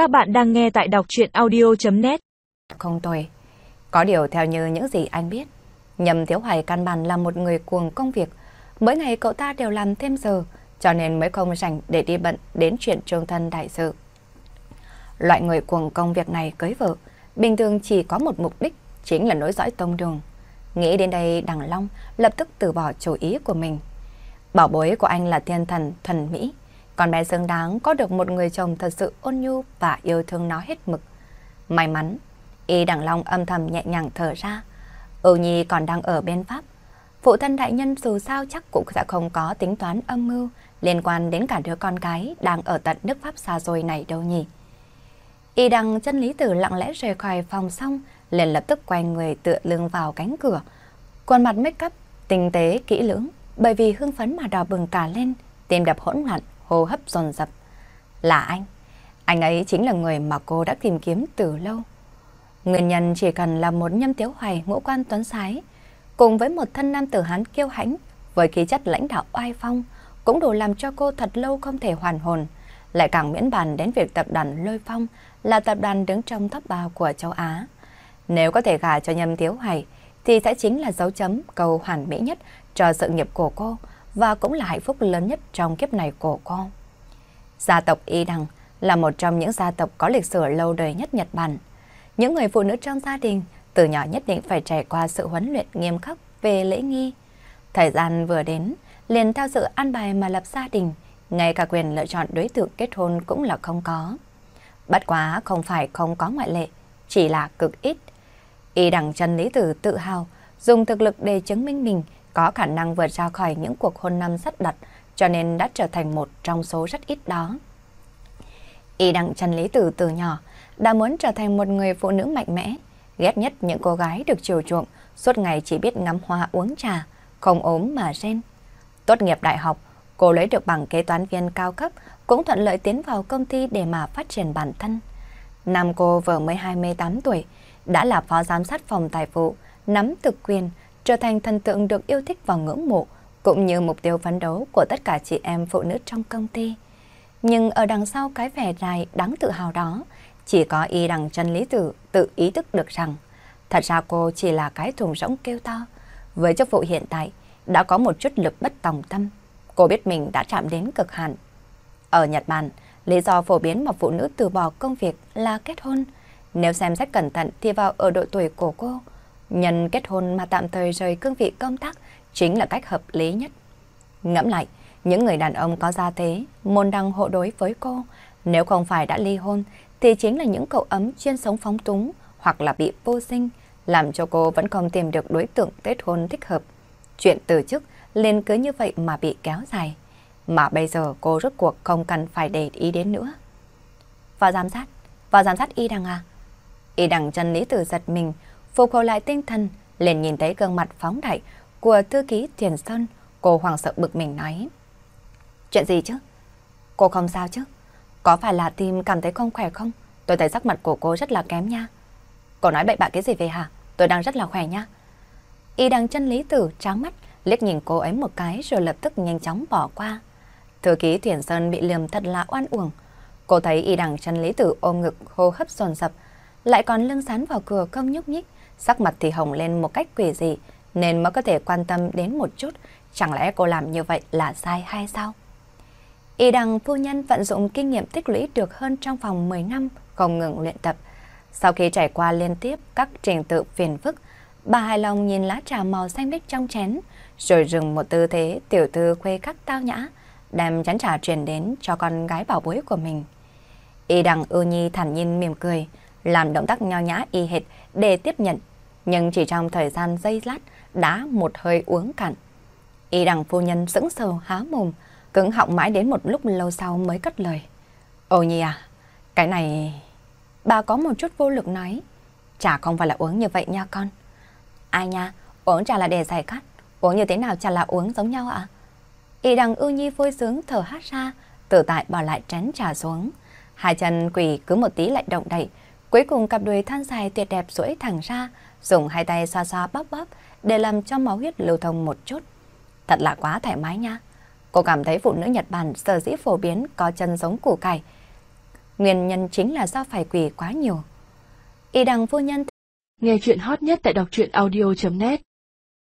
Các bạn đang nghe tại đọc chuyện audio.net Không tồi. Có điều theo như những gì anh biết, Nhầm Thiếu Hoài căn bản là một người cuồng công việc. Mỗi ngày cậu ta đều làm thêm giờ, cho nên mới không rảnh để đi bận đến chuyện trương thân đại sự. Loại người cuồng công việc này cưới vợ, bình thường chỉ có một mục đích, chính là nối dõi tông đường. Nghĩ đến đây Đằng Long lập tức từ bỏ chủ ý của mình. Bảo bối của anh là thiên thần thuần Mỹ, con bé xứng đáng có được một người chồng thật sự ôn nhu và yêu thương nó hết mực. May mắn, y Đằng Long âm thầm nhẹ nhàng thở ra. Âu Nhi còn đang ở bên Pháp. Phụ thân đại nhân dù sao chắc cũng sẽ không có tính toán âm mưu liên quan đến cả đứa con gái đang ở tận nước Pháp xa xôi này đâu nhỉ. Y đằng chân lý tử lặng lẽ rời khỏi phòng xong, liền lập tức quay người tựa lưng vào cánh cửa. Khuôn mặt make up, tinh tế, kỹ lưỡng, bởi vì hưng phấn mà đỏ bừng cả lên, tim đập hỗn loạn, hô hấp dồn dập. Là anh. Anh ấy chính là người mà cô đã tìm kiếm từ lâu. Nguyên nhân chỉ cần là một nhâm tiếu hoài ngũ quan tuấn sái, cùng với một thân nam tử hán kiêu hãnh, với khí chất lãnh đạo oai phong, cũng đủ làm cho cô thật lâu không thể hoàn hồn. Lại càng miễn bàn đến việc tập đoàn Lôi Phong là tập đoàn đứng trong top 3 của châu Á. Nếu có thể gả cho nhâm tiếu hoài, thì sẽ chính là dấu chấm cầu hoàn mỹ nhất cho sự nghiệp của cô và cũng là hạnh phúc lớn nhất trong kiếp này của cô. Gia tộc Y Đằng là một trong những gia tộc có lịch sử lâu đời nhất Nhật Bản. Những người phụ nữ trong gia đình từ nhỏ nhất định phải trải qua sự huấn luyện nghiêm khắc về lễ nghi. Thời gian vừa đến, liền theo sự an bài mà lập gia đình, ngay cả quyền lựa chọn đối tượng kết hôn cũng là không có. Bất quá không phải không có ngoại lệ, chỉ là cực ít. Y đẳng chân lý tử tự hào, dùng thực lực để chứng minh mình có khả năng vượt ra khỏi những cuộc hôn năm sắt đặt, cho nên đã trở thành một trong số rất ít đó. Y đặng chân lý tử từ nhỏ, đã muốn trở thành một người phụ nữ mạnh mẽ, ghét nhất những cô gái được chiều chuộng, suốt ngày chỉ biết ngắm hoa uống trà, không ốm mà rên. Tốt nghiệp đại học, cô lấy được bằng kế toán viên cao cấp, cũng thuận lợi tiến vào công ty để mà phát triển bản thân. Năm cô vừa mới 28 tuổi, đã là phó giám sát phòng tài vụ, nắm thực quyền, trở thành thần tượng được yêu thích và ngưỡng mộ, cũng như mục tiêu phấn đấu của tất cả chị em phụ nữ trong công ty. Nhưng ở đằng sau cái vẻ dài đáng tự hào đó, chỉ có y đằng chân lý tử tự ý thức được rằng, thật ra cô chỉ là cái thùng rỗng kêu to. Với chức vụ hiện tại, đã có một chút lực bất tòng tâm. Cô biết mình đã chạm đến cực hạn. Ở Nhật Bản, lý do phổ biến mà phụ nữ từ bỏ công việc là kết hôn. Nếu xem xét cẩn thận thì vào ở độ tuổi của cô, nhân kết hôn mà tạm thời rời cương vị công tác chính là cách hợp lý nhất. Ngẫm lại, những người đàn ông có gia thế, môn đăng hộ đối với cô, nếu không phải đã ly hôn thì chính là những cậu ấm chuyên sống phóng túng hoặc là bị vô sinh, làm cho cô vẫn không tìm được đối tượng kết hôn thích hợp. Chuyện từ chức liền cứ như vậy mà bị kéo dài. Mà bây giờ cô rốt cuộc không cần phải để ý đến nữa. Vào giám sát, vào giám sát y đằng à? Y đằng chân lý tử giật mình, phục hồi lại tinh thần, liền nhìn thấy gương mặt phóng đại của thư ký Thiền Sơn, cô hoàng sợ bực mình nói. Chuyện gì chứ? Cô không sao chứ? Có phải là tim cảm thấy không khỏe không? Tôi thấy sắc mặt của cô rất là kém nha. Cô nói bậy bạ cái gì về hả? Tôi đang rất là khỏe nha. Y đằng chân lý tử tráng mắt, liếc nhìn cô ấy một cái rồi lập tức nhanh chóng bỏ qua. Thư ký Thiền Sơn bị lườm thật là oan uổng. Cô thấy y đằng chân lý tử ôm ngực hô hấp sồn sập lại còn lưng sán vào cửa không nhúc nhích, sắc mặt thì hồng lên một cách quỷ dị, nên mới có thể quan tâm đến một chút, chẳng lẽ cô làm như vậy là sai hay sao? Y đằng phu nhân vận dụng kinh nghiệm tích lũy được hơn trong vòng 10 năm, không ngừng luyện tập. Sau khi trải qua liên tiếp các trình tự phiền phức, bà hài lòng nhìn lá trà màu xanh biếc trong chén, rồi dừng một tư thế tiểu thư khuê khắc tao nhã, đem chén trà truyền đến cho con gái bảo bối của mình. Y đằng ưu nhi thản nhiên mỉm cười, làm động tác nho nhã y hệt để tiếp nhận, nhưng chỉ trong thời gian giây lát đã một hơi uống cạn. Y đằng phu nhân sững sờ há mồm, cứng họng mãi đến một lúc lâu sau mới cất lời. "Ô nhi à, cái này... Bà có một chút vô lực nói, chả không phải là uống như vậy nha con. Ai nha, uống trà là để giải khát, uống như thế nào trà là uống giống nhau ạ? Y đằng ưu nhi vui sướng thở hát ra, tự tại bỏ lại chén trà xuống. Hai chân quỳ cứ một tí lại động đậy, cuối cùng cặp đùi than dài tuyệt đẹp duỗi thẳng ra, dùng hai tay xoa xoa bóp bóp để làm cho máu huyết lưu thông một chút. Thật là quá thoải mái nha. Cô cảm thấy phụ nữ Nhật Bản sở dĩ phổ biến có chân giống củ cải. Nguyên nhân chính là do phải quỳ quá nhiều. Y đằng phu nhân Nghe chuyện hot nhất tại đọc truyện audio.net